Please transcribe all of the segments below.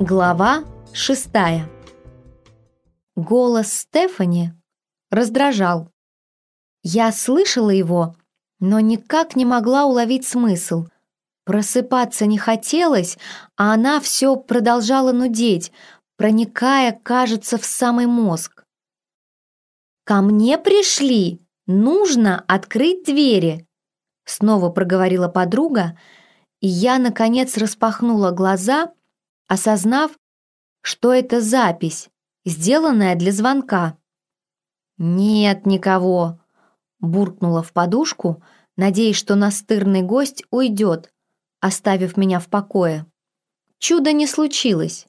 Глава шестая. Голос Стефани раздражал. Я слышала его, но никак не могла уловить смысл. Просыпаться не хотелось, а она все продолжала нудеть, проникая, кажется, в самый мозг. «Ко мне пришли! Нужно открыть двери!» Снова проговорила подруга, и я, наконец, распахнула глаза — осознав, что это запись, сделанная для звонка. «Нет никого», — буркнула в подушку, надеясь, что настырный гость уйдет, оставив меня в покое. Чудо не случилось,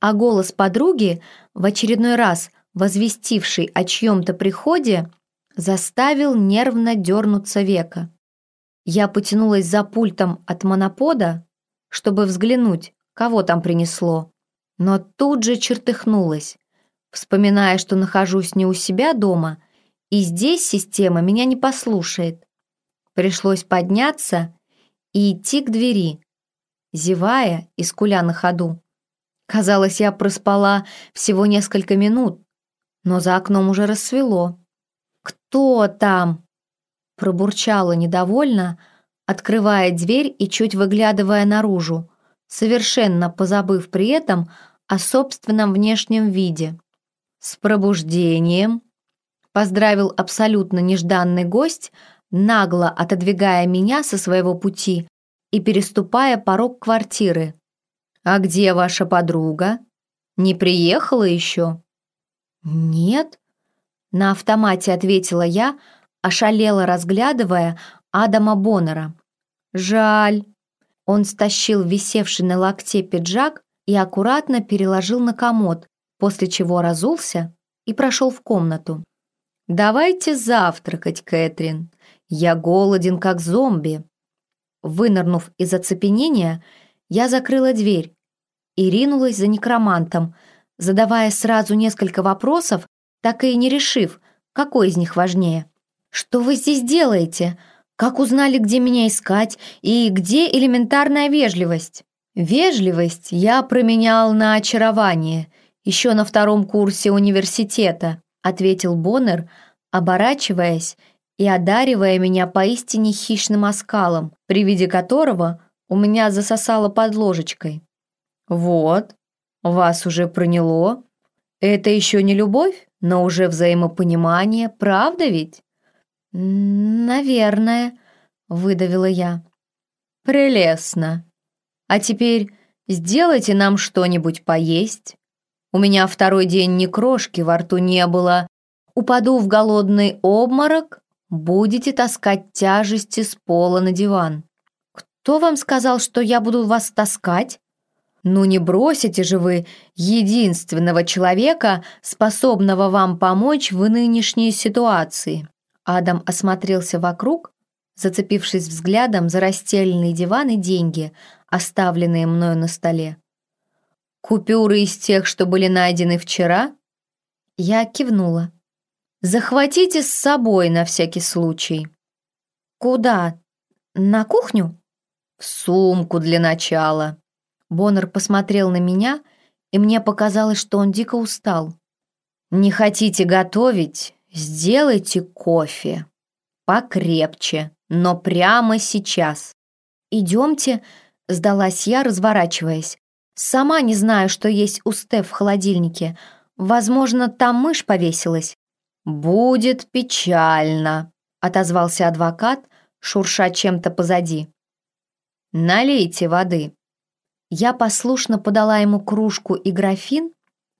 а голос подруги, в очередной раз возвестивший о чьем-то приходе, заставил нервно дернуться века. Я потянулась за пультом от монопода, чтобы взглянуть, кого там принесло. Но тут же чертыхнулась, вспоминая, что нахожусь не у себя дома, и здесь система меня не послушает. Пришлось подняться и идти к двери, зевая и скуля на ходу. Казалось, я проспала всего несколько минут, но за окном уже рассвело. «Кто там?» Пробурчала недовольно, открывая дверь и чуть выглядывая наружу совершенно позабыв при этом о собственном внешнем виде. «С пробуждением!» — поздравил абсолютно нежданный гость, нагло отодвигая меня со своего пути и переступая порог квартиры. «А где ваша подруга? Не приехала еще?» «Нет», — на автомате ответила я, ошалела разглядывая Адама Боннера. «Жаль», он стащил висевший на локте пиджак и аккуратно переложил на комод, после чего разулся и прошел в комнату. «Давайте завтракать, Кэтрин. Я голоден, как зомби». Вынырнув из оцепенения, я закрыла дверь и ринулась за некромантом, задавая сразу несколько вопросов, так и не решив, какой из них важнее. «Что вы здесь делаете?» Как узнали, где меня искать и где элементарная вежливость? Вежливость я променял на очарование еще на втором курсе университета, ответил Боннер, оборачиваясь и одаривая меня поистине хищным оскалом, при виде которого у меня засосало под ложечкой. «Вот, вас уже проняло. Это еще не любовь, но уже взаимопонимание, правда ведь?» «Наверное», — выдавила я. «Прелестно. А теперь сделайте нам что-нибудь поесть. У меня второй день ни крошки во рту не было. Упаду в голодный обморок, будете таскать тяжести с пола на диван. Кто вам сказал, что я буду вас таскать? Ну не бросите же вы единственного человека, способного вам помочь в нынешней ситуации. Адам осмотрелся вокруг, зацепившись взглядом за расстеленный диван и деньги, оставленные мною на столе. «Купюры из тех, что были найдены вчера?» Я кивнула. «Захватите с собой на всякий случай». «Куда? На кухню?» «В сумку для начала». Боннер посмотрел на меня, и мне показалось, что он дико устал. «Не хотите готовить? «Сделайте кофе. Покрепче, но прямо сейчас». «Идемте», — сдалась я, разворачиваясь. «Сама не знаю, что есть у Стеф в холодильнике. Возможно, там мышь повесилась». «Будет печально», — отозвался адвокат, шурша чем-то позади. «Налейте воды». Я послушно подала ему кружку и графин,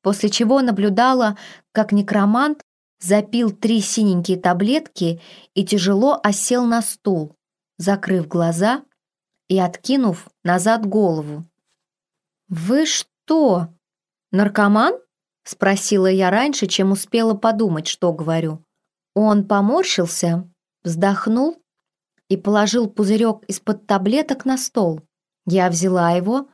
после чего наблюдала, как некромант запил три синенькие таблетки и тяжело осел на стул, закрыв глаза и откинув назад голову. «Вы что, наркоман?» — спросила я раньше, чем успела подумать, что говорю. Он поморщился, вздохнул и положил пузырек из-под таблеток на стол. Я взяла его,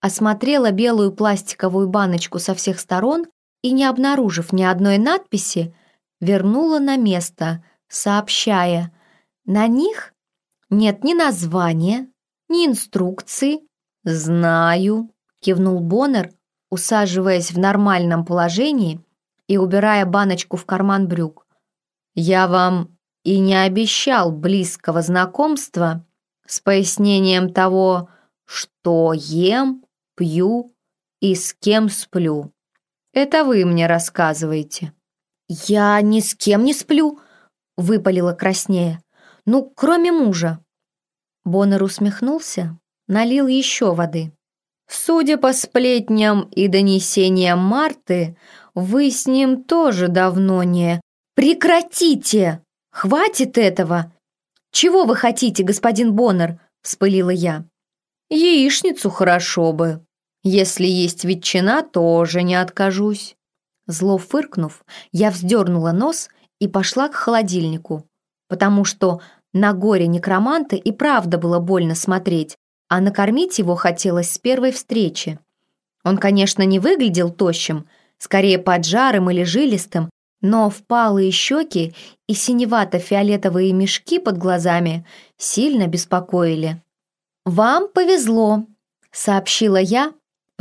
осмотрела белую пластиковую баночку со всех сторон и, не обнаружив ни одной надписи, вернула на место, сообщая, на них нет ни названия, ни инструкции. «Знаю», — кивнул Боннер, усаживаясь в нормальном положении и убирая баночку в карман брюк. «Я вам и не обещал близкого знакомства с пояснением того, что ем, пью и с кем сплю. Это вы мне рассказываете». «Я ни с кем не сплю», — выпалила краснее. «Ну, кроме мужа». Боннер усмехнулся, налил еще воды. «Судя по сплетням и донесениям Марты, вы с ним тоже давно не...» «Прекратите! Хватит этого! Чего вы хотите, господин Боннер?» — вспылила я. «Яичницу хорошо бы. Если есть ветчина, тоже не откажусь». Зло фыркнув, я вздернула нос и пошла к холодильнику, потому что на горе некроманта и правда было больно смотреть, а накормить его хотелось с первой встречи. Он, конечно, не выглядел тощим, скорее поджарым или жилистым, но впалые щеки и синевато-фиолетовые мешки под глазами сильно беспокоили. «Вам повезло», — сообщила я,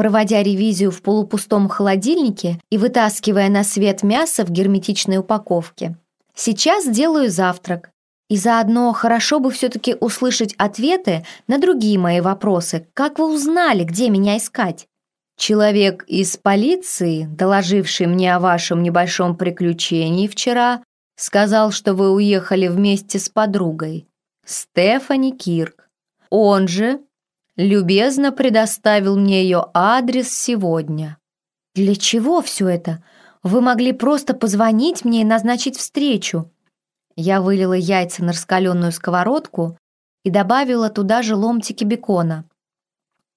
проводя ревизию в полупустом холодильнике и вытаскивая на свет мясо в герметичной упаковке. «Сейчас сделаю завтрак. И заодно хорошо бы все-таки услышать ответы на другие мои вопросы. Как вы узнали, где меня искать? Человек из полиции, доложивший мне о вашем небольшом приключении вчера, сказал, что вы уехали вместе с подругой. Стефани Кирк. Он же любезно предоставил мне ее адрес сегодня. Для чего все это? Вы могли просто позвонить мне и назначить встречу. Я вылила яйца на раскаленную сковородку и добавила туда же ломтики бекона.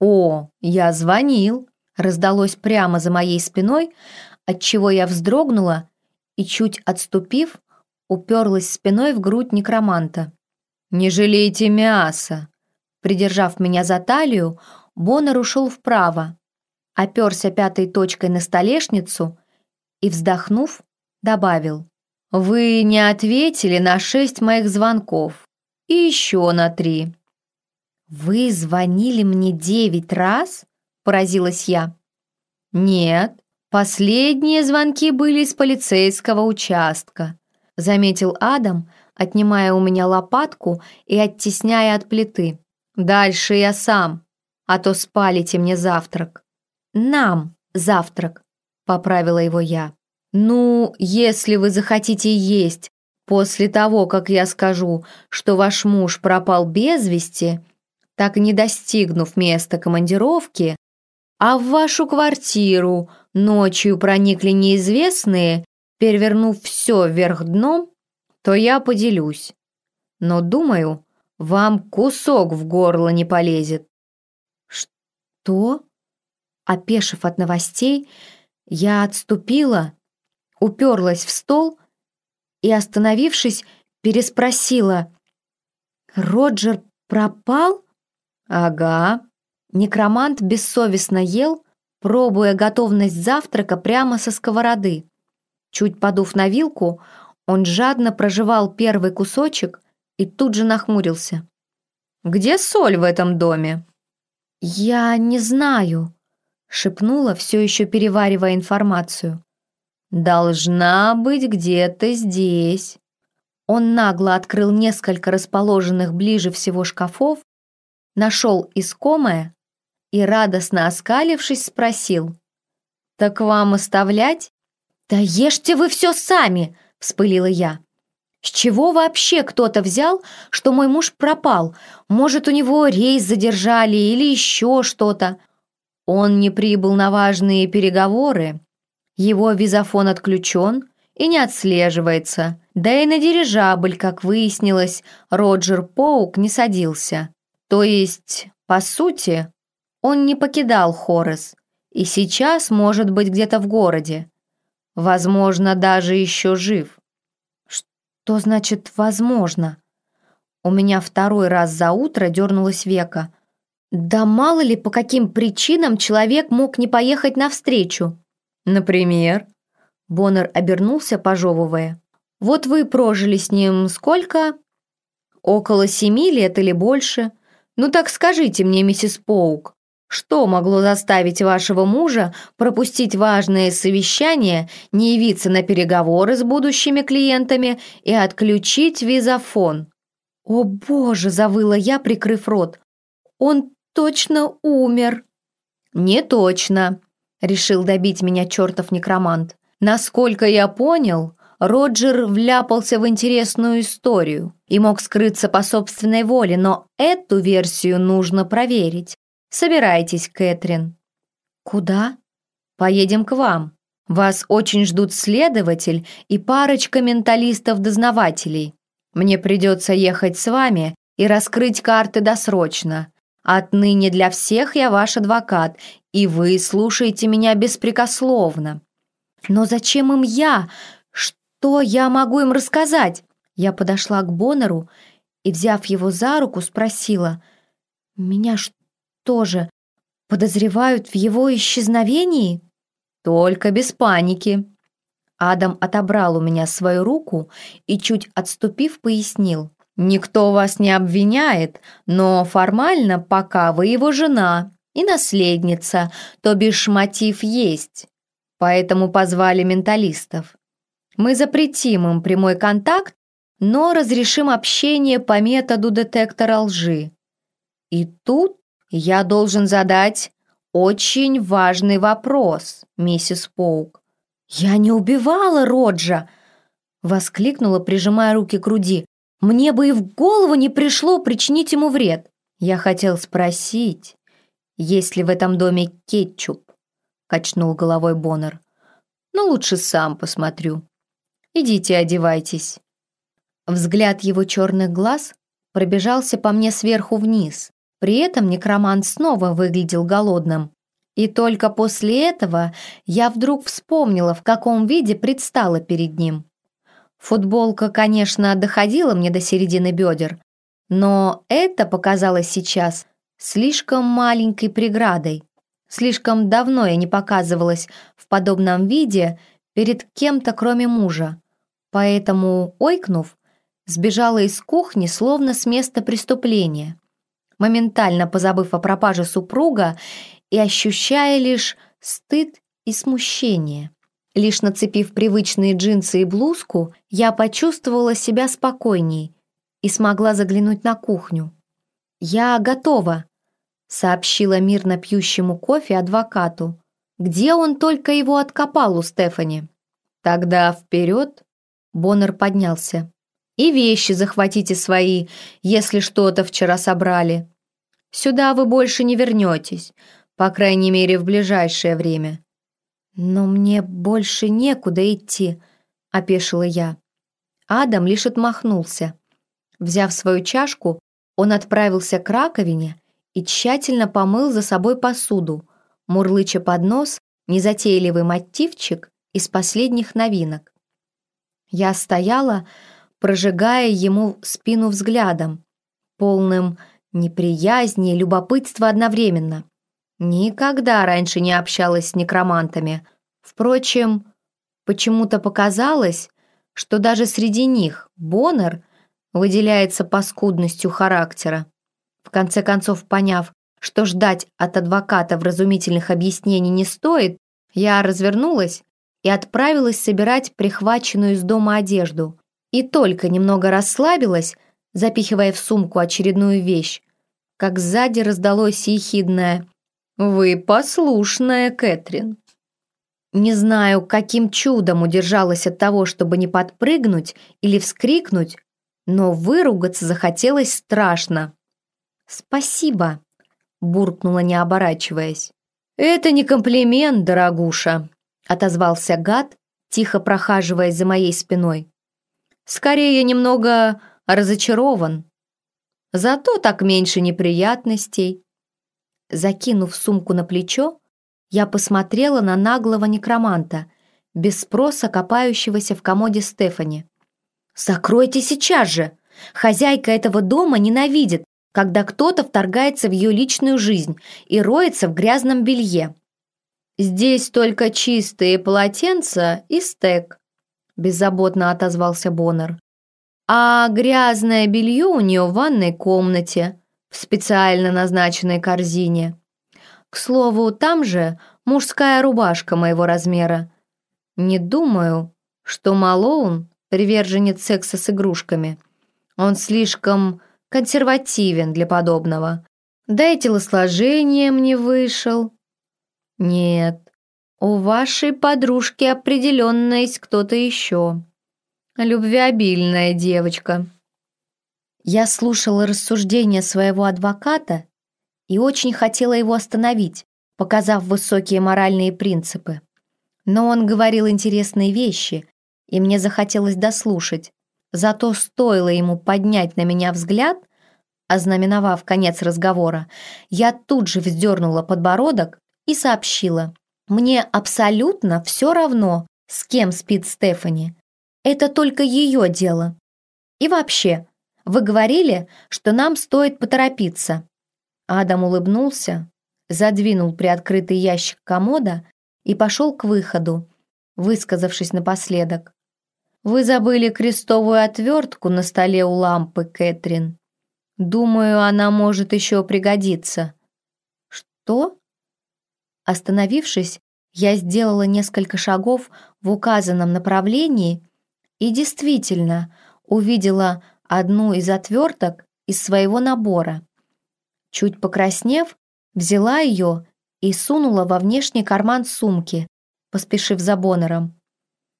«О, я звонил!» раздалось прямо за моей спиной, отчего я вздрогнула и, чуть отступив, уперлась спиной в грудь некроманта. «Не жалейте мяса!» Придержав меня за талию, Боннер ушел вправо, оперся пятой точкой на столешницу и, вздохнув, добавил. Вы не ответили на шесть моих звонков. И еще на три. Вы звонили мне девять раз? Поразилась я. Нет, последние звонки были из полицейского участка, заметил Адам, отнимая у меня лопатку и оттесняя от плиты. Дальше я сам, а то спалите мне завтрак. Нам завтрак, поправила его я. «Ну, если вы захотите есть после того, как я скажу, что ваш муж пропал без вести, так не достигнув места командировки, а в вашу квартиру ночью проникли неизвестные, перевернув все вверх дном, то я поделюсь. Но, думаю, вам кусок в горло не полезет». «Что?» Опешив от новостей, я отступила, уперлась в стол и, остановившись, переспросила. «Роджер пропал?» «Ага». Некромант бессовестно ел, пробуя готовность завтрака прямо со сковороды. Чуть подув на вилку, он жадно прожевал первый кусочек и тут же нахмурился. «Где соль в этом доме?» «Я не знаю», — шепнула, все еще переваривая информацию. «Должна быть где-то здесь». Он нагло открыл несколько расположенных ближе всего шкафов, нашел искомое и, радостно оскалившись, спросил. «Так вам оставлять?» «Да ешьте вы все сами!» — вспылила я. «С чего вообще кто-то взял, что мой муж пропал? Может, у него рейс задержали или еще что-то?» Он не прибыл на важные переговоры, его визофон отключен и не отслеживается. Да и на дирижабль, как выяснилось, Роджер Поук не садился. То есть, по сути, он не покидал Хорес и сейчас может быть где-то в городе. Возможно, даже еще жив. Что значит «возможно»? У меня второй раз за утро дернулось века. Да мало ли, по каким причинам человек мог не поехать навстречу. «Например?» Боннер обернулся, пожевывая. «Вот вы прожили с ним сколько?» «Около семи лет или больше. Ну так скажите мне, миссис Поук, Что могло заставить вашего мужа пропустить важное совещание, не явиться на переговоры с будущими клиентами и отключить визофон? «О боже!» – завыла я, прикрыв рот. «Он точно умер!» «Не точно!» – решил добить меня чертов некромант. «Насколько я понял, Роджер вляпался в интересную историю и мог скрыться по собственной воле, но эту версию нужно проверить. Собирайтесь, Кэтрин». «Куда?» «Поедем к вам. Вас очень ждут следователь и парочка менталистов-дознавателей. Мне придется ехать с вами и раскрыть карты досрочно. Отныне для всех я ваш адвокат, и вы слушаете меня беспрекословно». «Но зачем им я? Что я могу им рассказать?» Я подошла к Боннеру и, взяв его за руку, спросила, «Меня что?» Тоже подозревают в его исчезновении? Только без паники. Адам отобрал у меня свою руку и, чуть отступив, пояснил. «Никто вас не обвиняет, но формально пока вы его жена и наследница, то бишь мотив есть. Поэтому позвали менталистов. Мы запретим им прямой контакт, но разрешим общение по методу детектора лжи. И тут «Я должен задать очень важный вопрос, миссис Поук». «Я не убивала Роджа!» Воскликнула, прижимая руки к груди. «Мне бы и в голову не пришло причинить ему вред!» «Я хотел спросить, есть ли в этом доме кетчуп?» Качнул головой Боннер. «Но лучше сам посмотрю. Идите одевайтесь». Взгляд его черных глаз пробежался по мне сверху вниз, при этом некромант снова выглядел голодным. И только после этого я вдруг вспомнила, в каком виде предстала перед ним. Футболка, конечно, доходила мне до середины бедер, но это показалось сейчас слишком маленькой преградой. Слишком давно я не показывалась в подобном виде перед кем-то, кроме мужа. Поэтому, ойкнув, сбежала из кухни, словно с места преступления моментально позабыв о пропаже супруга и ощущая лишь стыд и смущение. Лишь нацепив привычные джинсы и блузку, я почувствовала себя спокойней и смогла заглянуть на кухню. «Я готова», — сообщила мирно пьющему кофе адвокату. «Где он только его откопал у Стефани?» «Тогда вперед!» Боннер поднялся. И вещи захватите свои, если что-то вчера собрали. Сюда вы больше не вернетесь, по крайней мере, в ближайшее время». «Но мне больше некуда идти», — опешила я. Адам лишь отмахнулся. Взяв свою чашку, он отправился к раковине и тщательно помыл за собой посуду, мурлыча под нос незатейливый мотивчик из последних новинок. Я стояла, прожигая ему спину взглядом, полным неприязни и любопытства одновременно. Никогда раньше не общалась с некромантами. Впрочем, почему-то показалось, что даже среди них Боннер выделяется паскудностью характера. В конце концов, поняв, что ждать от адвоката вразумительных объяснений не стоит, я развернулась и отправилась собирать прихваченную из дома одежду, и только немного расслабилась, запихивая в сумку очередную вещь, как сзади раздалось ехидное «Вы послушная, Кэтрин». Не знаю, каким чудом удержалась от того, чтобы не подпрыгнуть или вскрикнуть, но выругаться захотелось страшно. «Спасибо», — буркнула, не оборачиваясь. «Это не комплимент, дорогуша», — отозвался гад, тихо прохаживаясь за моей спиной. Скорее, немного разочарован. Зато так меньше неприятностей. Закинув сумку на плечо, я посмотрела на наглого некроманта, без спроса копающегося в комоде Стефани. «Закройте сейчас же! Хозяйка этого дома ненавидит, когда кто-то вторгается в ее личную жизнь и роется в грязном белье. Здесь только чистые полотенца и стек», беззаботно отозвался Боннер. А грязное белье у нее в ванной комнате, в специально назначенной корзине. К слову, там же мужская рубашка моего размера. Не думаю, что Малоун приверженец секса с игрушками. Он слишком консервативен для подобного. Да и телосложением не вышел. Нет, у вашей подружки определенно есть кто-то еще. Любвеобильная девочка. Я слушала рассуждения своего адвоката и очень хотела его остановить, показав высокие моральные принципы. Но он говорил интересные вещи, и мне захотелось дослушать. Зато стоило ему поднять на меня взгляд, ознаменовав конец разговора, я тут же вздернула подбородок и сообщила. «Мне абсолютно все равно, с кем спит Стефани. Это только ее дело. И вообще, вы говорили, что нам стоит поторопиться». Адам улыбнулся, задвинул приоткрытый ящик комода и пошел к выходу, высказавшись напоследок. «Вы забыли крестовую отвертку на столе у лампы, Кэтрин. Думаю, она может еще пригодиться». «Что?» Остановившись, я сделала несколько шагов в указанном направлении и действительно увидела одну из отверток из своего набора. Чуть покраснев, взяла ее и сунула во внешний карман сумки, поспешив за Боннером.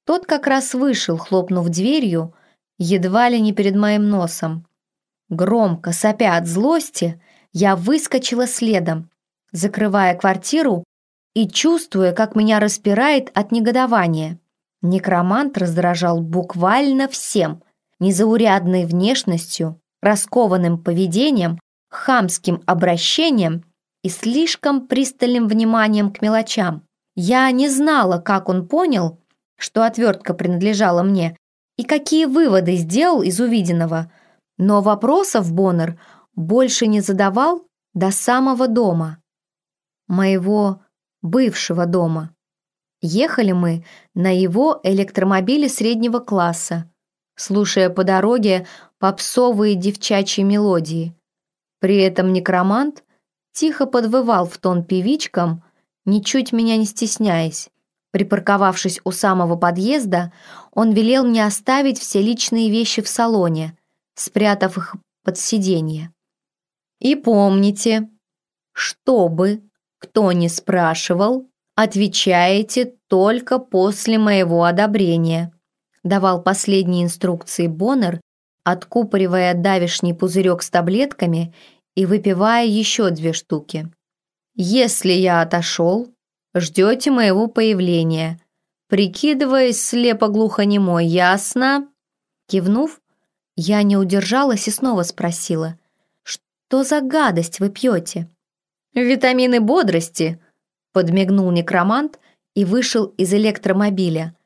Тот как раз вышел, хлопнув дверью, едва ли не перед моим носом. Громко сопя от злости, я выскочила следом, закрывая квартиру и чувствуя, как меня распирает от негодования. Некромант раздражал буквально всем, незаурядной внешностью, раскованным поведением, хамским обращением и слишком пристальным вниманием к мелочам. Я не знала, как он понял, что отвертка принадлежала мне, и какие выводы сделал из увиденного, но вопросов Боннер больше не задавал до самого дома. Моего бывшего дома. Ехали мы на его электромобиле среднего класса, слушая по дороге попсовые девчачьи мелодии. При этом некромант тихо подвывал в тон певичкам, ничуть меня не стесняясь. Припарковавшись у самого подъезда, он велел мне оставить все личные вещи в салоне, спрятав их под сиденье. «И помните, чтобы кто не спрашивал, отвечаете только после моего одобрения», давал последние инструкции Боннер, откупоривая давишний пузырек с таблетками и выпивая еще две штуки. «Если я отошел, ждете моего появления, прикидываясь слепо-глухонемой, ясно?» Кивнув, я не удержалась и снова спросила, «Что за гадость вы пьете?» «Витамины бодрости», — подмигнул некромант и вышел из электромобиля,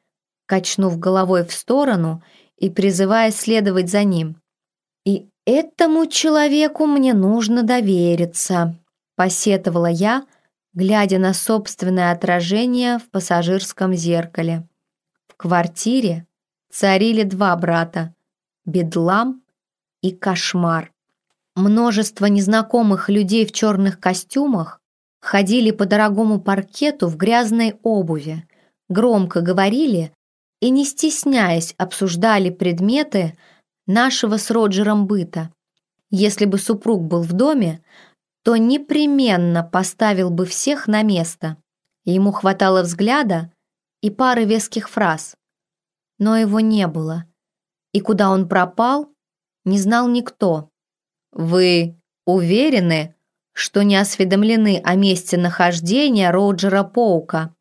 качнув головой в сторону и призывая следовать за ним. И «Этому человеку мне нужно довериться», — посетовала я, глядя на собственное отражение в пассажирском зеркале. В квартире царили два брата — бедлам и кошмар. Множество незнакомых людей в черных костюмах ходили по дорогому паркету в грязной обуви, громко говорили и, не стесняясь, обсуждали предметы, нашего с Роджером быта. Если бы супруг был в доме, то непременно поставил бы всех на место. Ему хватало взгляда и пары веских фраз. Но его не было. И куда он пропал, не знал никто. «Вы уверены, что не осведомлены о месте нахождения Роджера Поука?»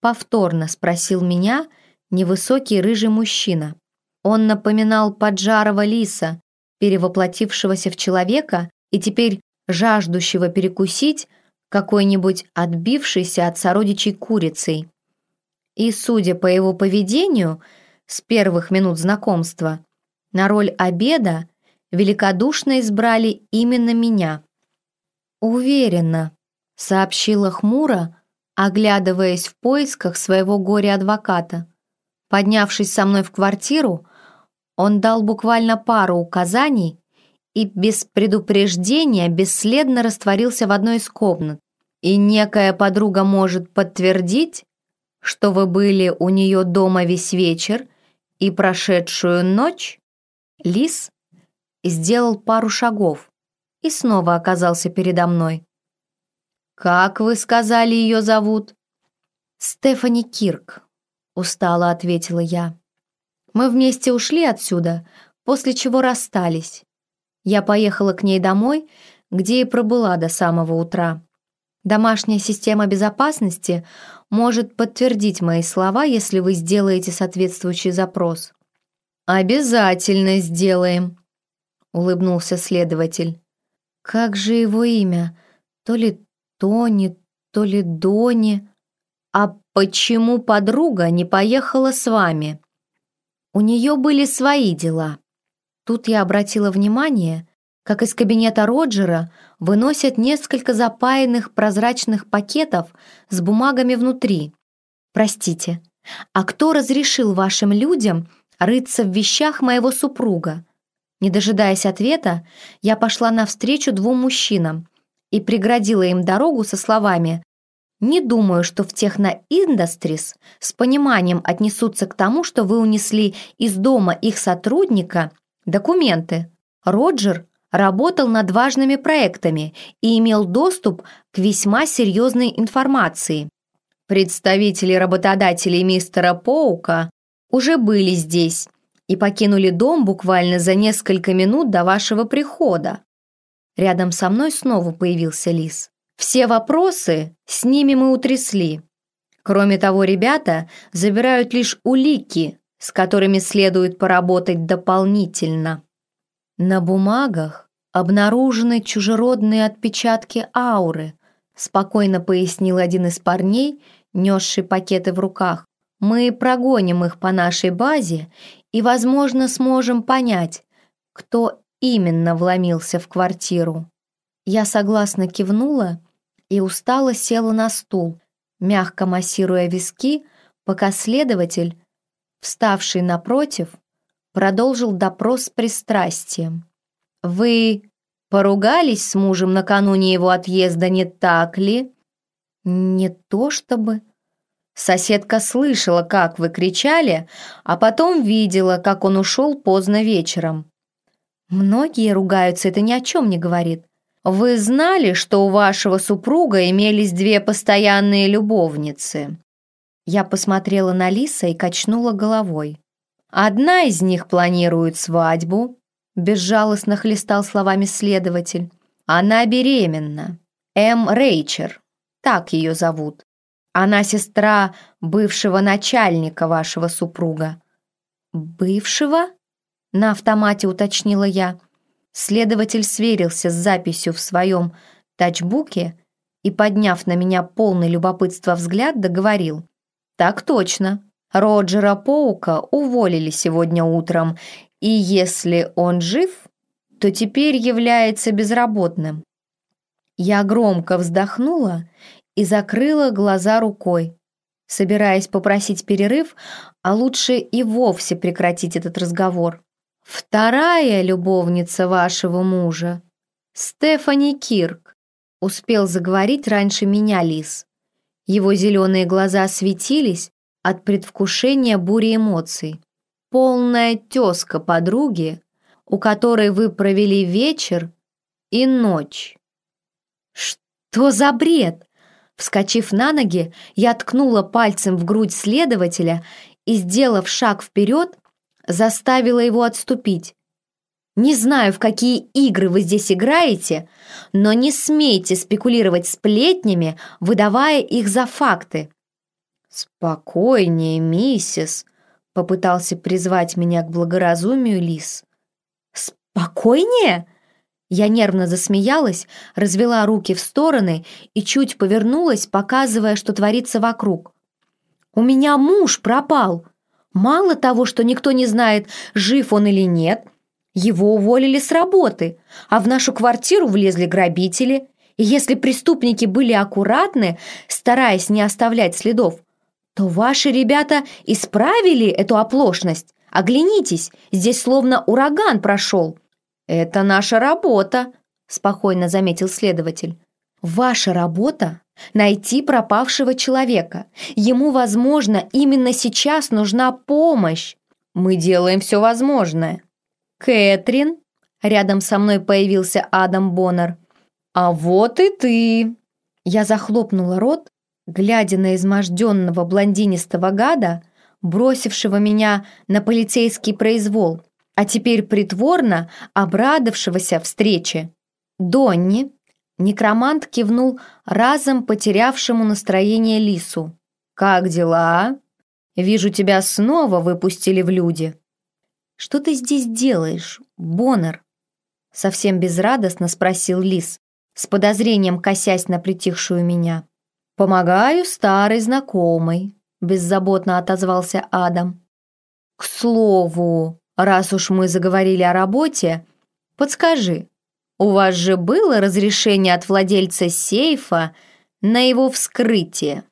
Повторно спросил меня невысокий рыжий мужчина. Он напоминал поджарого лиса, перевоплотившегося в человека и теперь жаждущего перекусить какой-нибудь отбившейся от сородичей курицей. И, судя по его поведению, с первых минут знакомства, на роль обеда великодушно избрали именно меня. «Уверена», — сообщила хмуро, оглядываясь в поисках своего горя-адвоката. Поднявшись со мной в квартиру, он дал буквально пару указаний и без предупреждения бесследно растворился в одной из комнат. И некая подруга может подтвердить, что вы были у нее дома весь вечер и прошедшую ночь? Лис сделал пару шагов и снова оказался передо мной. «Как вы сказали, ее зовут?» «Стефани Кирк», — устало ответила я. «Мы вместе ушли отсюда, после чего расстались. Я поехала к ней домой, где и пробыла до самого утра. Домашняя система безопасности может подтвердить мои слова, если вы сделаете соответствующий запрос». «Обязательно сделаем», — улыбнулся следователь. «Как же его имя? То ли Тони, то ли Дони. А почему подруга не поехала с вами? У нее были свои дела. Тут я обратила внимание, как из кабинета Роджера выносят несколько запаянных прозрачных пакетов с бумагами внутри. Простите, а кто разрешил вашим людям рыться в вещах моего супруга? Не дожидаясь ответа, я пошла навстречу двум мужчинам, и преградила им дорогу со словами «Не думаю, что в Техно-Индастрис с пониманием отнесутся к тому, что вы унесли из дома их сотрудника документы. Роджер работал над важными проектами и имел доступ к весьма серьезной информации. Представители работодателей мистера Поука уже были здесь и покинули дом буквально за несколько минут до вашего прихода. Рядом со мной снова появился лис. Все вопросы с ними мы утрясли. Кроме того, ребята забирают лишь улики, с которыми следует поработать дополнительно. На бумагах обнаружены чужеродные отпечатки ауры, спокойно пояснил один из парней, несший пакеты в руках. Мы прогоним их по нашей базе и, возможно, сможем понять, кто именно вломился в квартиру. Я согласно кивнула и устало села на стул, мягко массируя виски, пока следователь, вставший напротив, продолжил допрос с пристрастием. «Вы поругались с мужем накануне его отъезда, не так ли?» «Не то чтобы...» Соседка слышала, как вы кричали, а потом видела, как он ушел поздно вечером. Многие ругаются, это ни о чем не говорит. Вы знали, что у вашего супруга имелись две постоянные любовницы? Я посмотрела на Лиса и качнула головой. Одна из них планирует свадьбу, безжалостно хлестал словами следователь. Она беременна. М. Рейчер, так ее зовут. Она сестра бывшего начальника вашего супруга. Бывшего? На автомате уточнила я. Следователь сверился с записью в своем тачбуке и, подняв на меня полный любопытства взгляд, договорил. «Так точно. Роджера Поука уволили сегодня утром, и если он жив, то теперь является безработным». Я громко вздохнула и закрыла глаза рукой, собираясь попросить перерыв, а лучше и вовсе прекратить этот разговор. Вторая любовница вашего мужа, Стефани Кирк, успел заговорить раньше меня Лис. Его зеленые глаза светились от предвкушения бури эмоций. Полная тезка подруги, у которой вы провели вечер и ночь. Что за бред? Вскочив на ноги, я ткнула пальцем в грудь следователя и, сделав шаг вперед, заставила его отступить. «Не знаю, в какие игры вы здесь играете, но не смейте спекулировать сплетнями, выдавая их за факты». «Спокойнее, миссис», — попытался призвать меня к благоразумию лис. «Спокойнее?» Я нервно засмеялась, развела руки в стороны и чуть повернулась, показывая, что творится вокруг. «У меня муж пропал!» Мало того, что никто не знает, жив он или нет, его уволили с работы, а в нашу квартиру влезли грабители. И если преступники были аккуратны, стараясь не оставлять следов, то ваши ребята исправили эту оплошность. Оглянитесь, здесь словно ураган прошел. Это наша работа, спокойно заметил следователь. Ваша работа найти пропавшего человека. Ему, возможно, именно сейчас нужна помощь. Мы делаем все возможное. Кэтрин, рядом со мной появился Адам Боннер. А вот и ты. Я захлопнула рот, глядя на изможденного блондинистого гада, бросившего меня на полицейский произвол, а теперь притворно обрадовавшегося встрече. Донни, некромант кивнул разом потерявшему настроение лису. «Как дела? Вижу, тебя снова выпустили в люди». «Что ты здесь делаешь, Боннер?» Совсем безрадостно спросил лис, с подозрением косясь на притихшую меня. «Помогаю старой знакомой», — беззаботно отозвался Адам. «К слову, раз уж мы заговорили о работе, подскажи, у вас же было разрешение от владельца сейфа на его вскрытие?»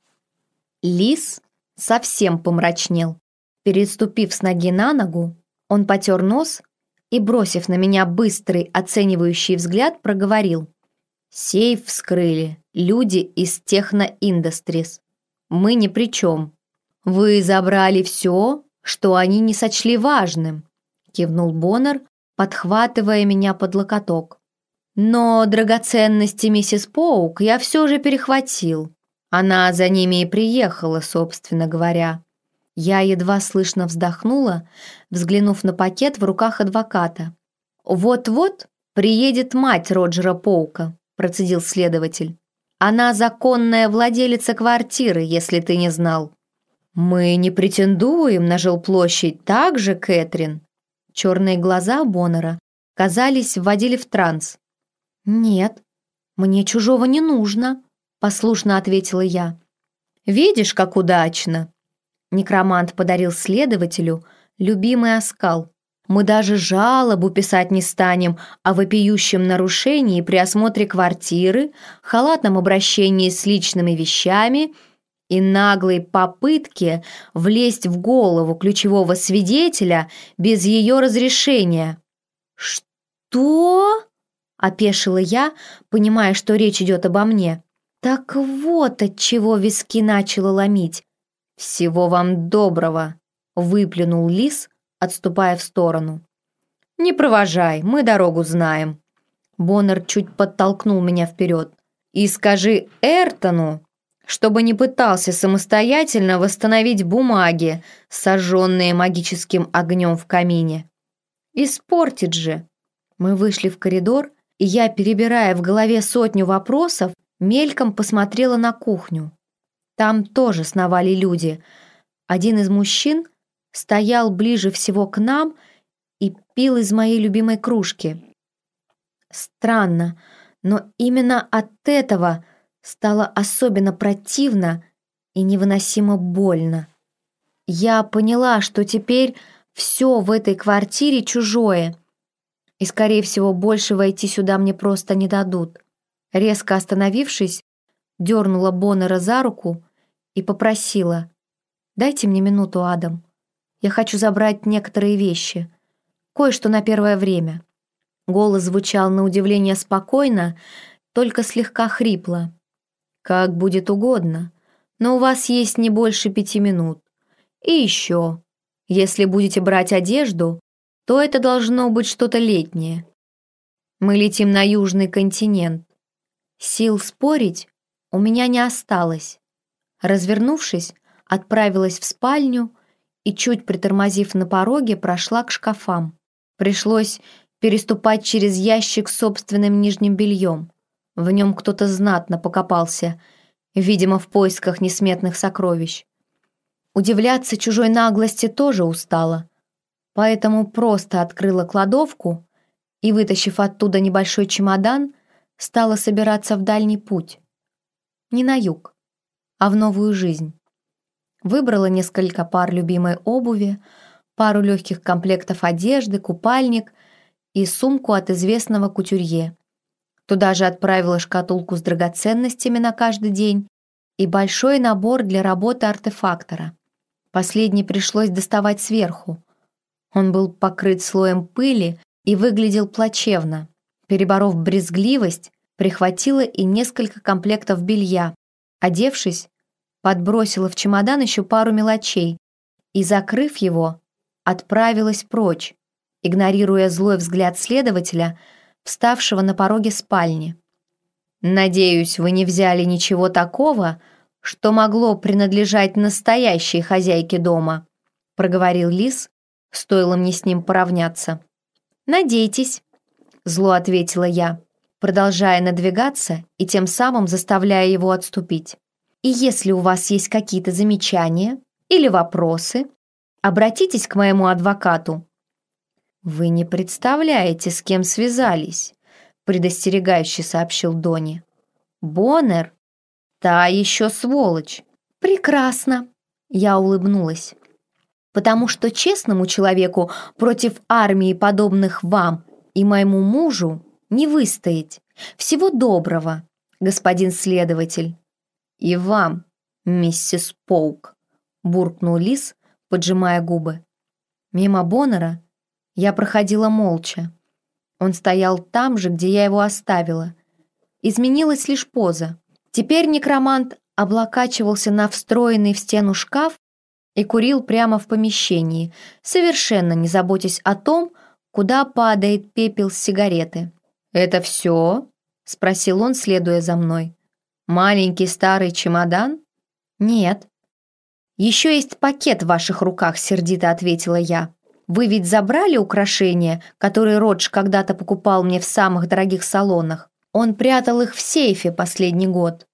Лис совсем помрачнел. Переступив с ноги на ногу, он потер нос и, бросив на меня быстрый оценивающий взгляд, проговорил. «Сейф вскрыли люди из Техно-Индастрис. Мы ни при чем. Вы забрали все, что они не сочли важным», кивнул Боннер, подхватывая меня под локоток. «Но драгоценности миссис Поук я все же перехватил. Она за ними и приехала, собственно говоря». Я едва слышно вздохнула, взглянув на пакет в руках адвоката. «Вот-вот приедет мать Роджера Поука», процедил следователь. Она законная владелица квартиры, если ты не знал». «Мы не претендуем на жилплощадь, так же, Кэтрин?» Черные глаза Боннера, казались, вводили в транс. «Нет, мне чужого не нужно», — послушно ответила я. «Видишь, как удачно!» Некромант подарил следователю любимый оскал. Мы даже жалобу писать не станем о вопиющем нарушении при осмотре квартиры, халатном обращении с личными вещами и наглой попытке влезть в голову ключевого свидетеля без ее разрешения. «Что?» – опешила я, понимая, что речь идет обо мне. «Так вот от чего виски начало ломить». «Всего вам доброго!» – выплюнул лис – отступая в сторону. «Не провожай, мы дорогу знаем». Боннер чуть подтолкнул меня вперед. «И скажи Эртону, чтобы не пытался самостоятельно восстановить бумаги, сожженные магическим огнем в камине. Испортит же». Мы вышли в коридор, и я, перебирая в голове сотню вопросов, мельком посмотрела на кухню. Там тоже сновали люди. Один из мужчин стоял ближе всего к нам и пил из моей любимой кружки. Странно, но именно от этого стало особенно противно и невыносимо больно. Я поняла, что теперь все в этой квартире чужое, и, скорее всего, больше войти сюда мне просто не дадут. Резко остановившись, дернула Боннера за руку и попросила «Дайте мне минуту, Адам». Я хочу забрать некоторые вещи. Кое-что на первое время». Голос звучал на удивление спокойно, только слегка хрипло. «Как будет угодно, но у вас есть не больше пяти минут. И еще, если будете брать одежду, то это должно быть что-то летнее. Мы летим на южный континент. Сил спорить у меня не осталось. Развернувшись, отправилась в спальню и, чуть притормозив на пороге, прошла к шкафам. Пришлось переступать через ящик с собственным нижним бельем. В нем кто-то знатно покопался, видимо, в поисках несметных сокровищ. Удивляться чужой наглости тоже устала, поэтому просто открыла кладовку и, вытащив оттуда небольшой чемодан, стала собираться в дальний путь. Не на юг, а в новую жизнь. Выбрала несколько пар любимой обуви, пару легких комплектов одежды, купальник и сумку от известного кутюрье. Туда же отправила шкатулку с драгоценностями на каждый день и большой набор для работы артефактора. Последний пришлось доставать сверху. Он был покрыт слоем пыли и выглядел плачевно. Переборов брезгливость, прихватила и несколько комплектов белья, Одевшись, подбросила в чемодан еще пару мелочей и, закрыв его, отправилась прочь, игнорируя злой взгляд следователя, вставшего на пороге спальни. «Надеюсь, вы не взяли ничего такого, что могло принадлежать настоящей хозяйке дома», проговорил Лис, стоило мне с ним поравняться. «Надейтесь», — зло ответила я, продолжая надвигаться и тем самым заставляя его отступить. «И если у вас есть какие-то замечания или вопросы, обратитесь к моему адвокату». «Вы не представляете, с кем связались», — предостерегающе сообщил Дони. «Боннер? Та еще сволочь». «Прекрасно», — я улыбнулась потому что честному человеку против армии, подобных вам и моему мужу, не выстоять. Всего доброго, господин следователь. И вам, миссис Поук, буркнул Лис, поджимая губы. Мимо Боннера я проходила молча. Он стоял там же, где я его оставила. Изменилась лишь поза. Теперь некромант облокачивался на встроенный в стену шкаф и курил прямо в помещении, совершенно не заботясь о том, куда падает пепел с сигареты. «Это все?» — спросил он, следуя за мной. «Маленький старый чемодан?» «Нет». «Еще есть пакет в ваших руках», — сердито ответила я. «Вы ведь забрали украшения, которые Родж когда-то покупал мне в самых дорогих салонах? Он прятал их в сейфе последний год».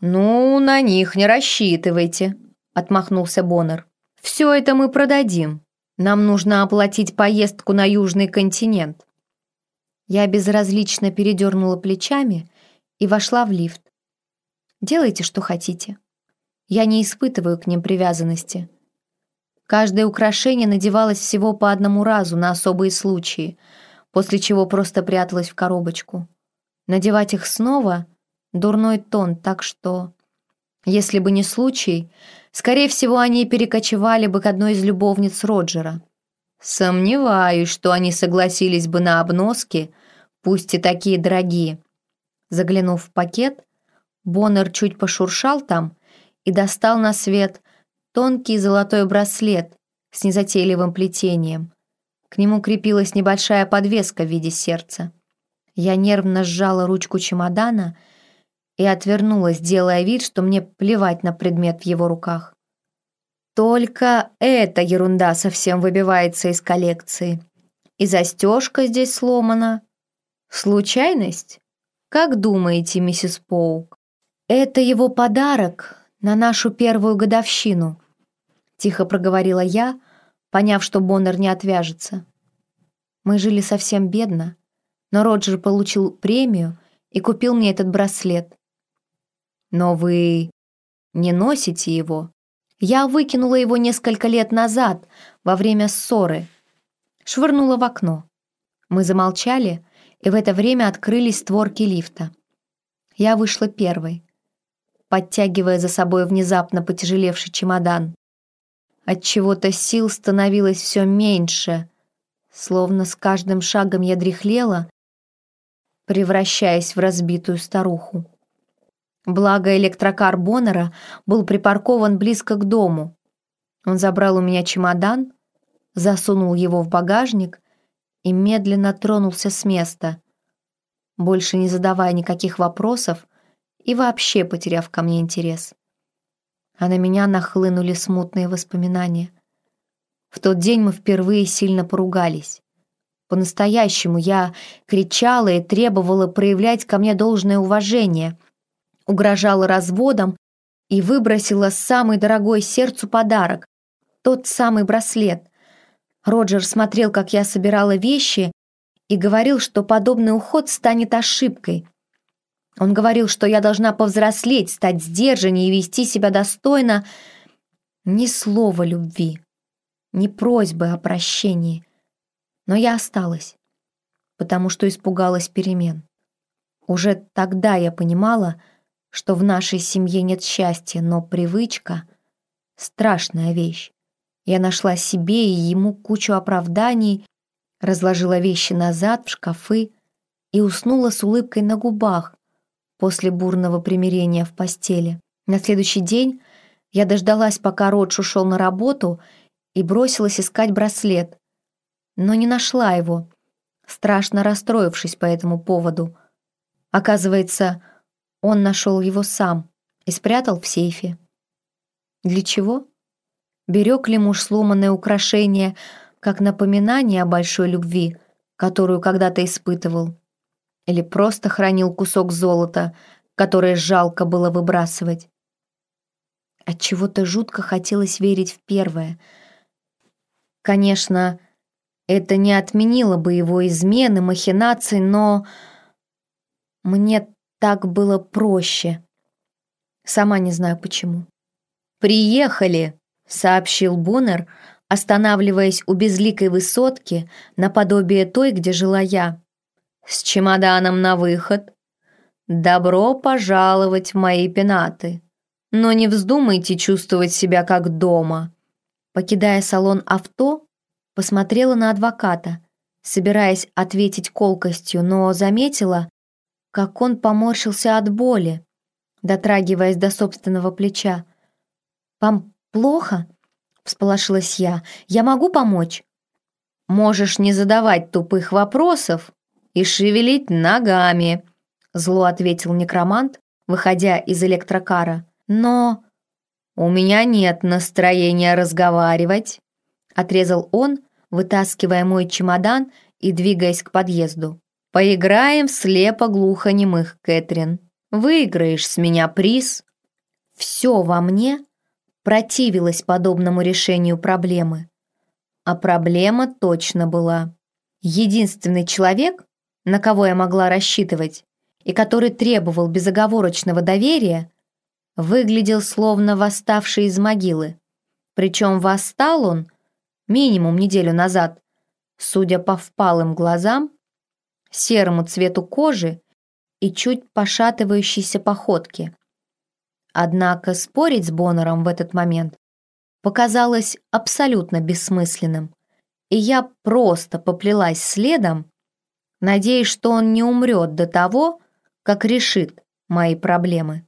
«Ну, на них не рассчитывайте», отмахнулся Боннер. «Все это мы продадим. Нам нужно оплатить поездку на Южный континент». Я безразлично передернула плечами и вошла в лифт. «Делайте, что хотите. Я не испытываю к ним привязанности. Каждое украшение надевалось всего по одному разу на особые случаи, после чего просто пряталось в коробочку. Надевать их снова — дурной тон, так что... Если бы не случай, скорее всего, они перекочевали бы к одной из любовниц Роджера. Сомневаюсь, что они согласились бы на обноски, пусть и такие дорогие. Заглянув в пакет, Боннер чуть пошуршал там и достал на свет тонкий золотой браслет с незатейливым плетением. К нему крепилась небольшая подвеска в виде сердца. Я нервно сжала ручку чемодана — и отвернулась, делая вид, что мне плевать на предмет в его руках. Только эта ерунда совсем выбивается из коллекции. И застежка здесь сломана. Случайность? Как думаете, миссис Поук? Это его подарок на нашу первую годовщину, тихо проговорила я, поняв, что Боннер не отвяжется. Мы жили совсем бедно, но Роджер получил премию и купил мне этот браслет. Но вы не носите его. Я выкинула его несколько лет назад, во время ссоры. Швырнула в окно. Мы замолчали, и в это время открылись створки лифта. Я вышла первой, подтягивая за собой внезапно потяжелевший чемодан. От чего-то сил становилось все меньше, словно с каждым шагом я дряхлела, превращаясь в разбитую старуху. Благо электрокар Боннера был припаркован близко к дому. Он забрал у меня чемодан, засунул его в багажник и медленно тронулся с места, больше не задавая никаких вопросов и вообще потеряв ко мне интерес. А на меня нахлынули смутные воспоминания. В тот день мы впервые сильно поругались. По-настоящему я кричала и требовала проявлять ко мне должное уважение — угрожала разводом и выбросила самый дорогой сердцу подарок, тот самый браслет. Роджер смотрел, как я собирала вещи, и говорил, что подобный уход станет ошибкой. Он говорил, что я должна повзрослеть, стать сдержаннее и вести себя достойно. Ни слова любви, ни просьбы о прощении. Но я осталась, потому что испугалась перемен. Уже тогда я понимала, что в нашей семье нет счастья, но привычка — страшная вещь. Я нашла себе и ему кучу оправданий, разложила вещи назад в шкафы и уснула с улыбкой на губах после бурного примирения в постели. На следующий день я дождалась, пока Родж ушел на работу, и бросилась искать браслет, но не нашла его, страшно расстроившись по этому поводу. Оказывается, он нашел его сам и спрятал в сейфе. Для чего? Берег ли муж сломанное украшение, как напоминание о большой любви, которую когда-то испытывал? Или просто хранил кусок золота, которое жалко было выбрасывать? От чего то жутко хотелось верить в первое. Конечно, это не отменило бы его измены, махинаций, но мне так было проще. Сама не знаю почему. «Приехали!» — сообщил Боннер, останавливаясь у безликой высотки, наподобие той, где жила я. «С чемоданом на выход. Добро пожаловать в мои пенаты. Но не вздумайте чувствовать себя как дома». Покидая салон авто, посмотрела на адвоката, собираясь ответить колкостью, но заметила, как он поморщился от боли, дотрагиваясь до собственного плеча. «Вам плохо?» — всполошилась я. «Я могу помочь?» «Можешь не задавать тупых вопросов и шевелить ногами», — зло ответил некромант, выходя из электрокара. «Но...» «У меня нет настроения разговаривать», — отрезал он, вытаскивая мой чемодан и двигаясь к подъезду. «Поиграем в слепо-глухонемых, Кэтрин. Выиграешь с меня приз». Все во мне противилась подобному решению проблемы. А проблема точно была. Единственный человек, на кого я могла рассчитывать, и который требовал безоговорочного доверия, выглядел словно восставший из могилы. Причем восстал он минимум неделю назад, судя по впалым глазам, серому цвету кожи и чуть пошатывающейся походке. Однако спорить с Боннером в этот момент показалось абсолютно бессмысленным, и я просто поплелась следом, надеясь, что он не умрет до того, как решит мои проблемы.